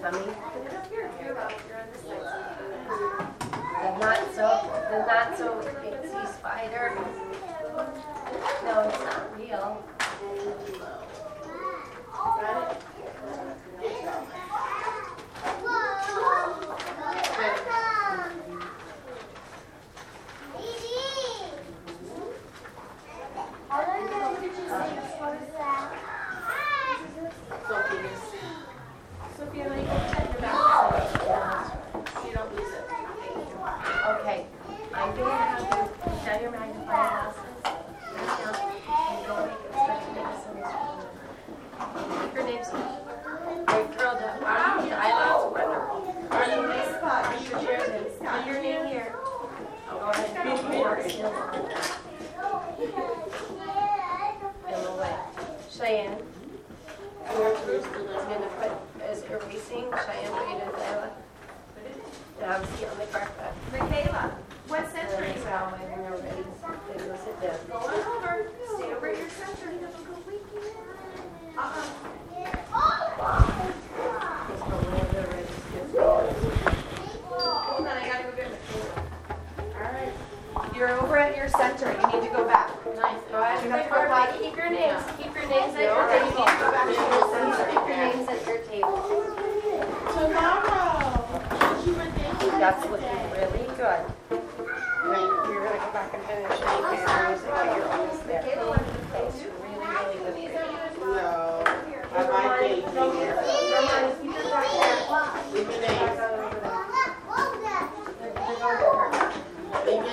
tummy. The not so, the not so fancy spider. No, it's not real. Got it? lives they throw them the oh, Are you're you Jersey? Put your here. Oh, go ahead. In the. Cheyenne. Where Bruce going to put erasing Cheyenne Now, see on the Keep your names, keep your names at your table. Keep your names at your table. Tomorrow. That's looking really good. You're going to come back and finish making hours you're almost there. It's really, really good. No, I might be your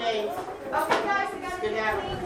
your. Okay, guys, I got to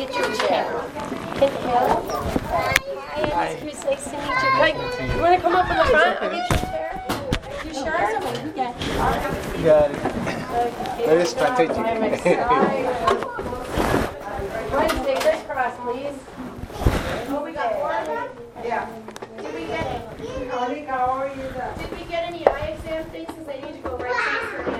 you get your chair. Hit you. Want to come up in the front? I'll get your chair. You sure? Yeah. You got it. Very strategic. Wednesday, crisscross, please. Oh, we got one? Yeah. Did we get any? Did we get any eye exam things? Because I need to go right to the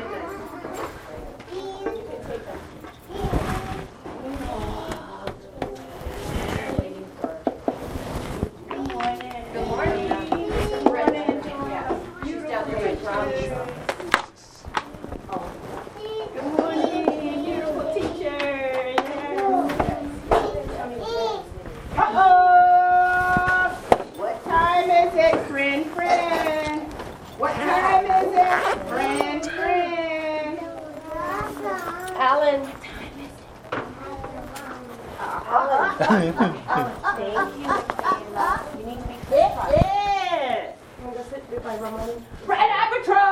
Roman. Red Aperture!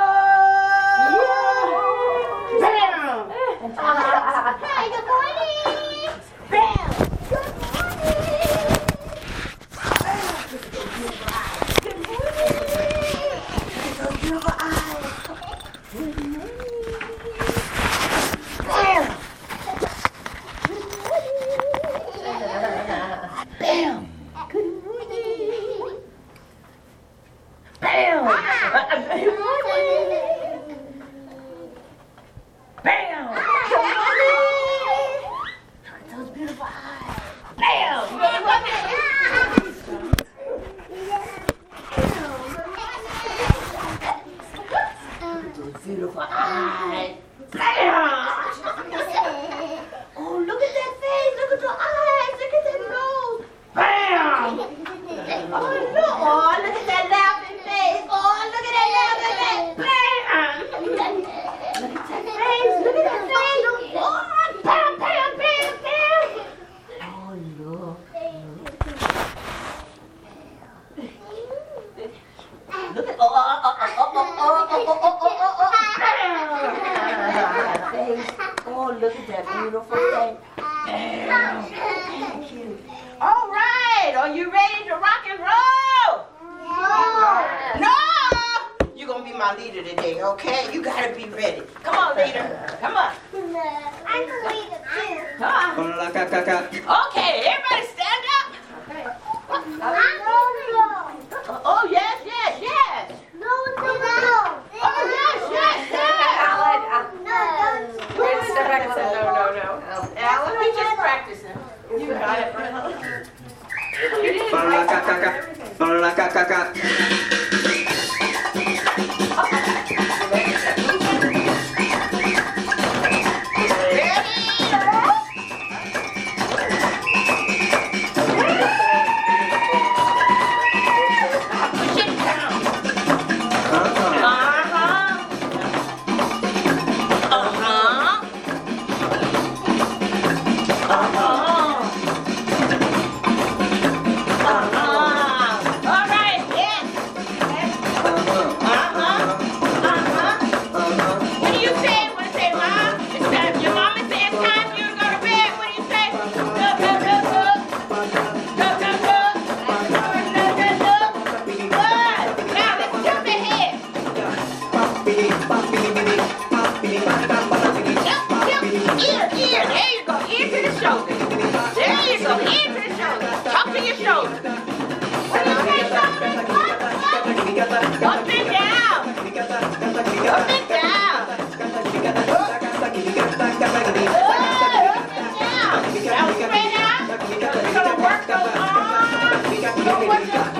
leader today, okay? You gotta be ready. Come on, leader. Come on. I'm the leader too. Come on. Okay, everybody stand up. Okay. I'm the. Oh, yes, yes, yes. No, no, no. Oh, yes, yes, yes. Alan. No, don't. Wait a second. said no, no, no. Alan, we just practicing. You got it, brother. You didn't practice everything. Non, moi, je...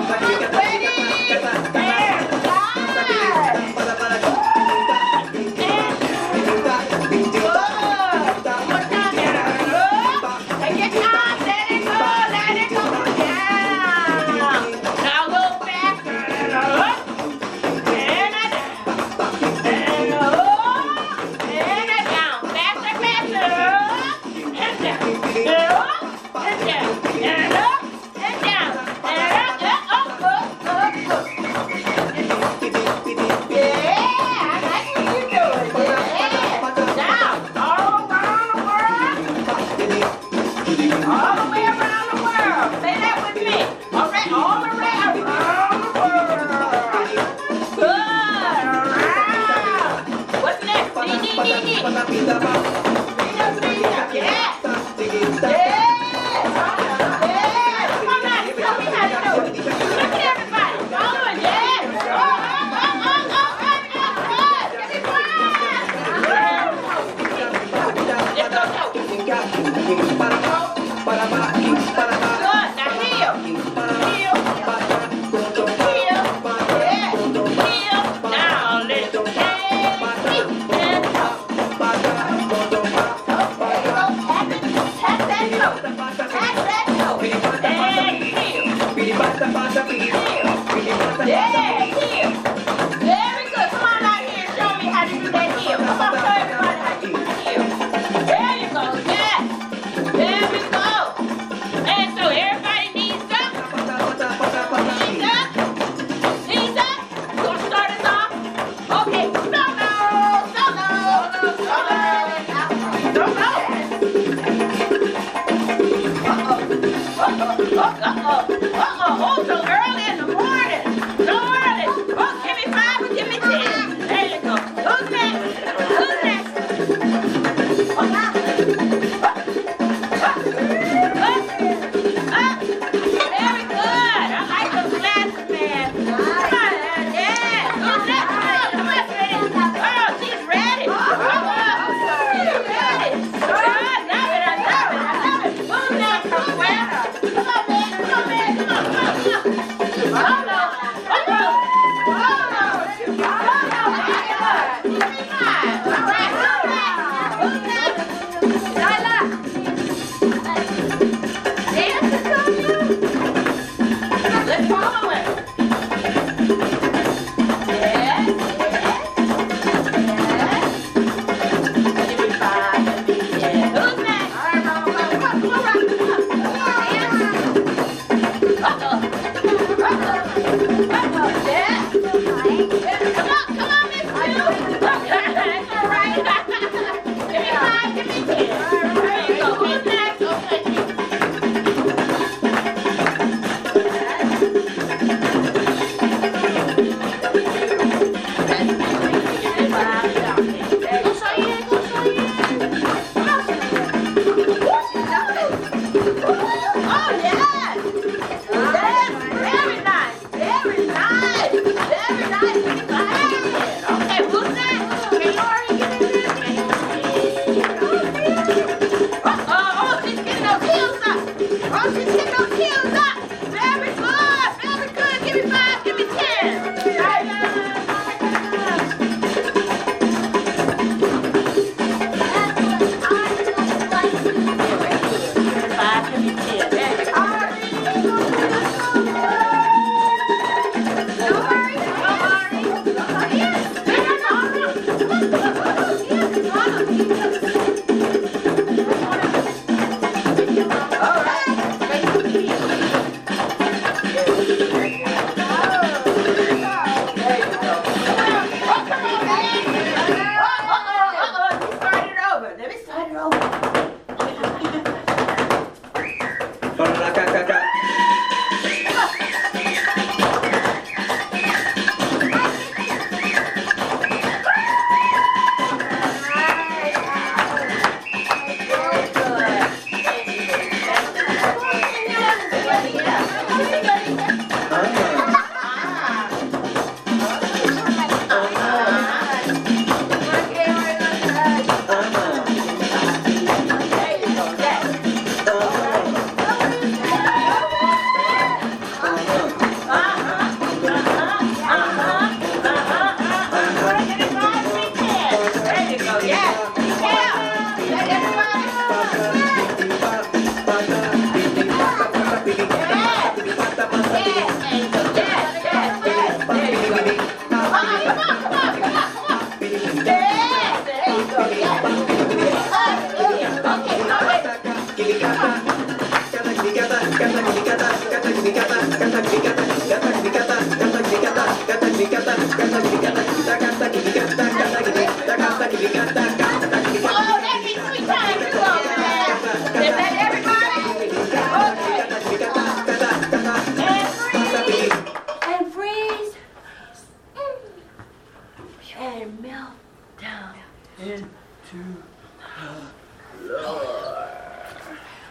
down into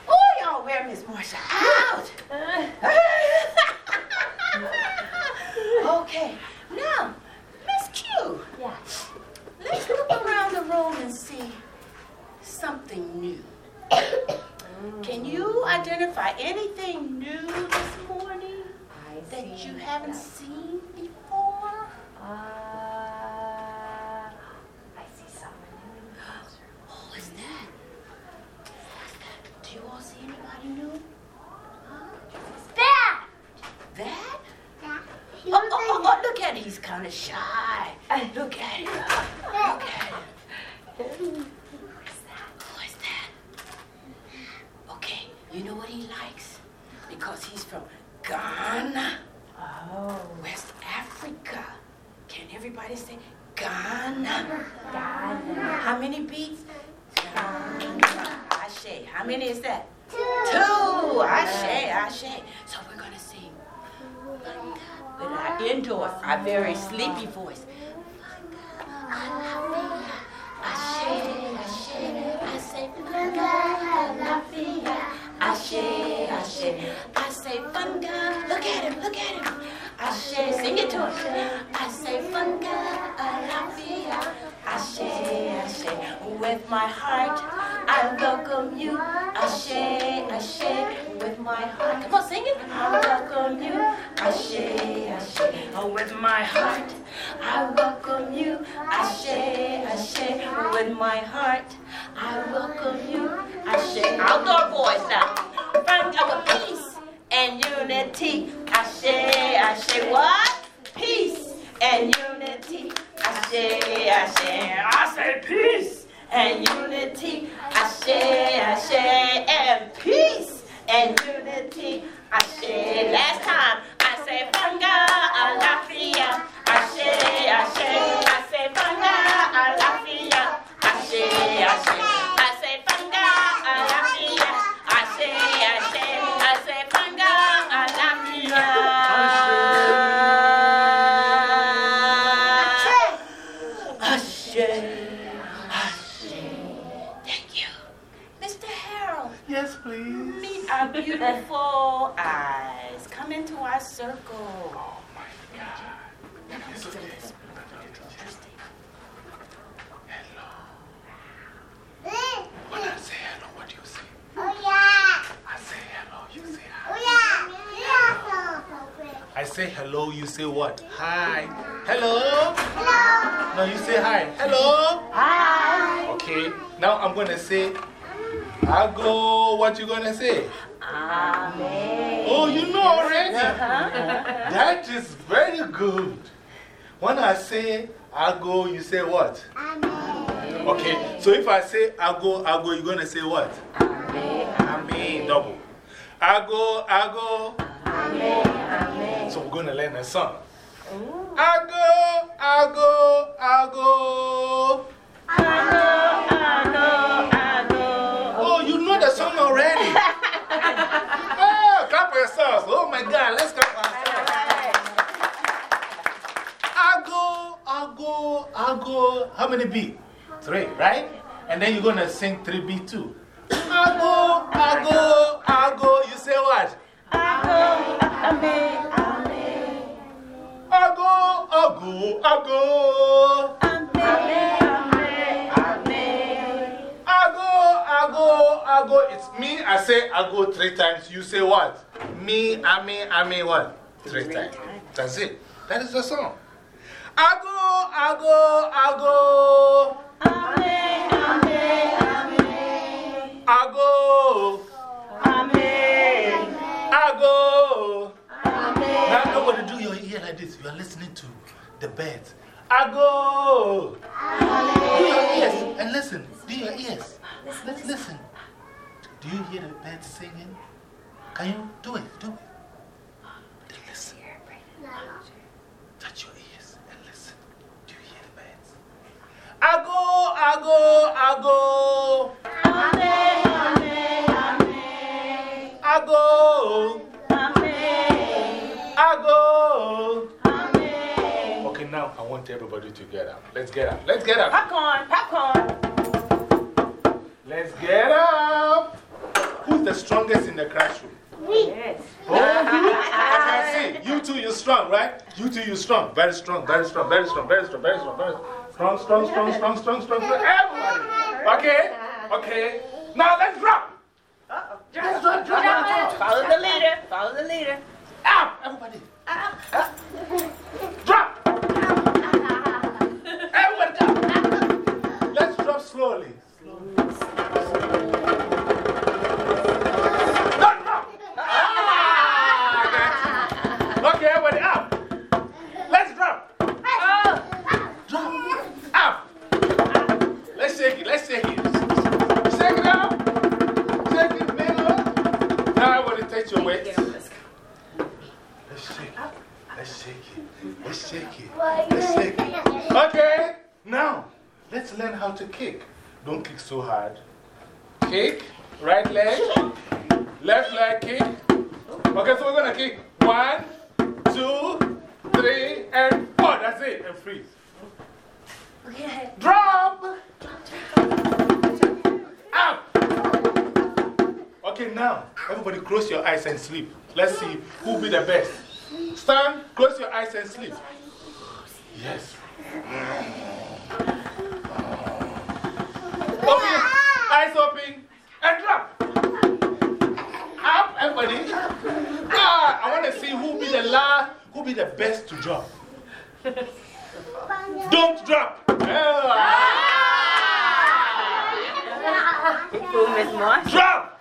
Oh, y'all wear Miss Marcia out. okay, now, Miss Q. Yeah. Let's look around the room and see something new. Can you identify anything new this morning that you haven't that. seen before? Uh, I see someone new in the classroom. Oh, is that? What's that? Do you all see anybody new? That! That? Oh, oh, oh, oh, look at him. He's kind of shy. Look at him. Look at him. Who is that? Okay, you know what he likes? Because he's from Ghana, Oh. West Africa. Can everybody say Ghana? Ghana. How many beats? Ghana. Ashe. How many is that? Two. Ashe, Ashe. So our indoors, our very sleepy voice. I I say funga. Look at him, look at him. Ashe, sing it to him. I say funga, alafia. Ashe, Ashe, with my heart I welcome you. Ashe, Ashe, with my heart. Come on, sing it. I welcome you. Ashe, Ashe, with my heart I welcome you. Ashe, Ashe, with my heart I welcome you. Ashe, outdoor boys now. Find our peace and unity. Ashe, Ashe, what? Peace and unity. Ashe, Ashe, I say peace and unity. Ashe, Ashe, and peace and unity. Ashe, last time I say fanga alafia. Ashe, Ashe, I say fanga alafia. Ashe, Ashe, I say fanga alafia. Ashe, Ashe, I say fanga alafia. Ashe, Ashe. Thank you. Mr. Harold, Yes, please. meet our beautiful eyes. Come into our circle. Oh my God. Yes, please. Hello. When I say hello, what do you say? I say hello, you say hi. I say hello, you say what? Hi. Hello? Hello. No, you say hi. Hello? Hi. Okay. Now I'm going to say, I go, what you going to say? Amen. Oh, you know already. Uh-huh. That is very good. When I say I go, you say what? Amen. Okay, so if I say I go, I go, you're going to say what? Amen. Amen. Double. I go, I go. Amen. So we're going to learn a song. I go, I go, I go. I know, I know, I know. Oh, you know the song already. oh, clap for yourselves. Oh my God, let's clap for ourselves. I go, I go, I go. How many beat? Three, right? And then you're going to sing 3B too. I go, I go, I go. You say what? I go, amen, amen. Go, I go, I go. Amen, amen. I go, I go, I go. It's me. I say I go three times. You say what? Me, I mean what? Three, times. That's it. That is the song. I go, I go, I go. Amen, amen, amen. I go, Amen. I go. Amen. Now nobody do your ear like this. You are listening to the birds. I go! Do your ears and listen. Do your ears. Let's listen. Do you hear the birds singing? Can you do it? Do it. Then listen. Touch your ears and listen. Do you hear the birds? I go, I go, I go. Amen, amen, amen. I go. Want everybody to get up. Let's get up. Let's get up. Popcorn, popcorn. Let's get up. Who's the strongest in the classroom? Yes. Oh, you? I can see. You two, you're strong, right? You two, you're strong. Very strong, very strong, very strong, very strong, very strong, very strong. Strong, strong, strong, strong, strong, strong. Everybody. Okay? Okay. Now let's drop. Let's drop, drop, drop, drop. Follow the leader, follow the leader. Up, everybody. Uh-huh. Drop. Let's Now, everybody close your eyes and sleep. Let's see who will be the best. Stand, close your eyes and sleep. Yes. Open, eyes open, and drop. Up, everybody. Ah, I want to see who be the last, who be the best to drop. Don't drop. Drop.